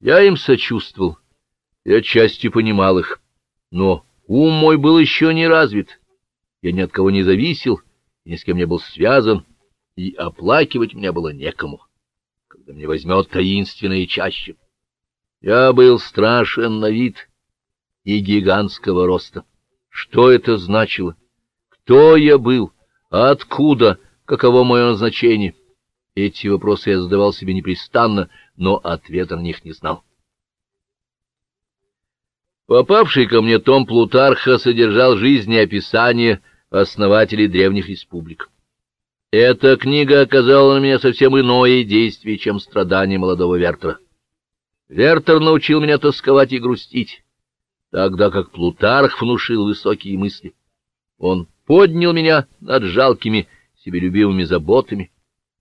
Я им сочувствовал и отчасти понимал их, но ум мой был еще не развит, я ни от кого не зависел, ни с кем не был связан, и оплакивать меня было некому, когда мне возьмет таинственное чаще. Я был страшен на вид и гигантского роста. Что это значило? Кто я был? Откуда? Каково мое назначение? Эти вопросы я задавал себе непрестанно, но ответа на них не знал. Попавший ко мне том Плутарха содержал жизнеописание основателей древних республик. Эта книга оказала на меня совсем иное действие, чем страдания молодого Вертера. Вертер научил меня тосковать и грустить, тогда как Плутарх внушил высокие мысли. Он поднял меня над жалкими, себелюбивыми заботами,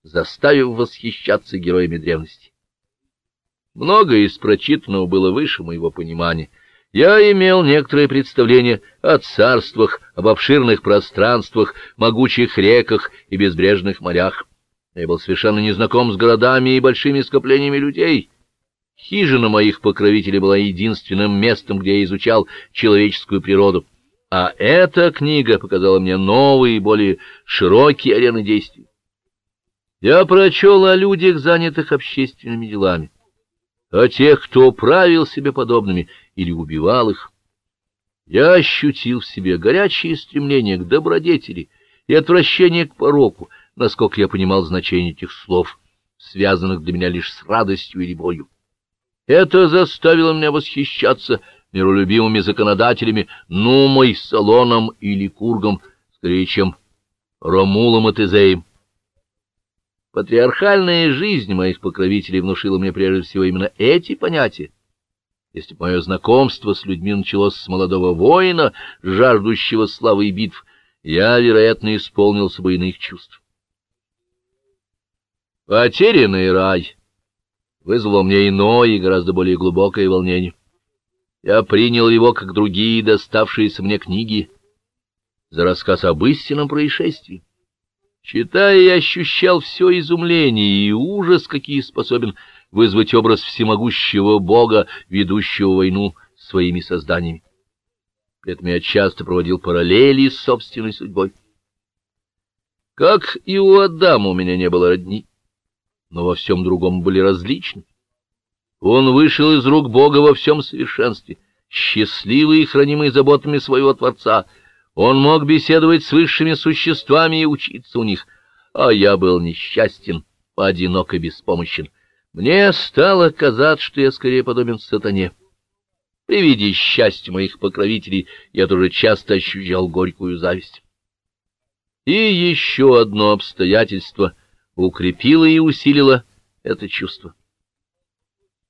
заставив восхищаться героями древности. Многое из прочитанного было выше моего понимания. Я имел некоторое представление о царствах, об обширных пространствах, могучих реках и безбрежных морях. Я был совершенно незнаком с городами и большими скоплениями людей. Хижина моих покровителей была единственным местом, где я изучал человеческую природу. А эта книга показала мне новые и более широкие арены действий. Я прочел о людях, занятых общественными делами, о тех, кто правил себе подобными или убивал их. Я ощутил в себе горячее стремление к добродетели и отвращение к пороку, насколько я понимал значение этих слов, связанных для меня лишь с радостью или болью. Это заставило меня восхищаться миролюбимыми законодателями Нумой, Салоном или Кургом, скорее, чем Ромулом и Тезеем. Патриархальная жизнь моих покровителей внушила мне прежде всего именно эти понятия. Если бы мое знакомство с людьми началось с молодого воина, жаждущего славы и битв, я, вероятно, исполнился бы иных чувств. Потерянный рай вызвало мне иное и гораздо более глубокое волнение. Я принял его, как другие доставшиеся мне книги, за рассказ об истинном происшествии. Читая, я ощущал все изумление и ужас, какие способен вызвать образ всемогущего Бога, ведущего войну своими созданиями. При этом я часто проводил параллели с собственной судьбой. Как и у Адама у меня не было родни, но во всем другом были различны. Он вышел из рук Бога во всем совершенстве, счастливый и хранимый заботами своего Творца — он мог беседовать с высшими существами и учиться у них, а я был несчастен, одинок и беспомощен. Мне стало казаться, что я скорее подобен сатане. При виде счастья моих покровителей я тоже часто ощущал горькую зависть. И еще одно обстоятельство укрепило и усилило это чувство.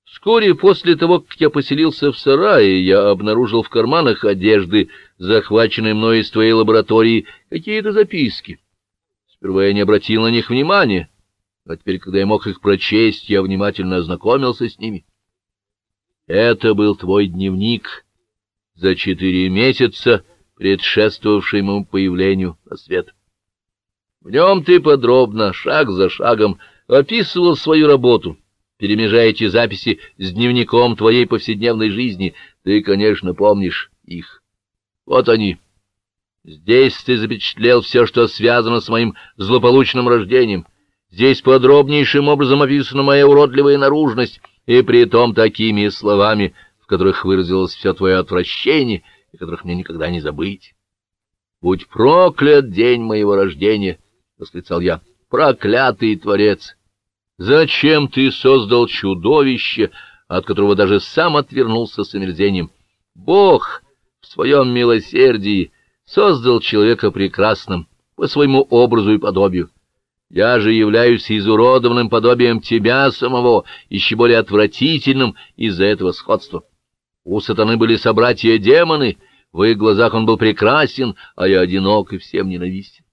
Вскоре после того, как я поселился в сарае, я обнаружил в карманах одежды, захваченной мной из твоей лаборатории, какие-то записки. Сперва я не обратил на них внимания, а теперь, когда я мог их прочесть, я внимательно ознакомился с ними. Это был твой дневник за четыре месяца, предшествовавший моему появлению на свет. В нем ты подробно, шаг за шагом, описывал свою работу — перемежая эти записи с дневником твоей повседневной жизни. Ты, конечно, помнишь их. Вот они. Здесь ты запечатлел все, что связано с моим злополучным рождением. Здесь подробнейшим образом описана моя уродливая наружность, и при том такими словами, в которых выразилось все твое отвращение, и которых мне никогда не забыть. «Будь проклят день моего рождения!» — восклицал я. «Проклятый Творец! Зачем ты создал чудовище, от которого даже сам отвернулся с омерзением? Бог в своем милосердии создал человека прекрасным по своему образу и подобию. Я же являюсь изуродованным подобием тебя самого, еще более отвратительным из-за этого сходства. У сатаны были собратья-демоны, в их глазах он был прекрасен, а я одинок и всем ненавистен.